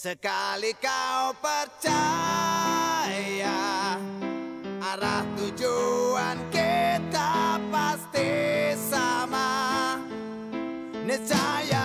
Sekali kau percaya Arah tujuan kita pasti sama. Niscaya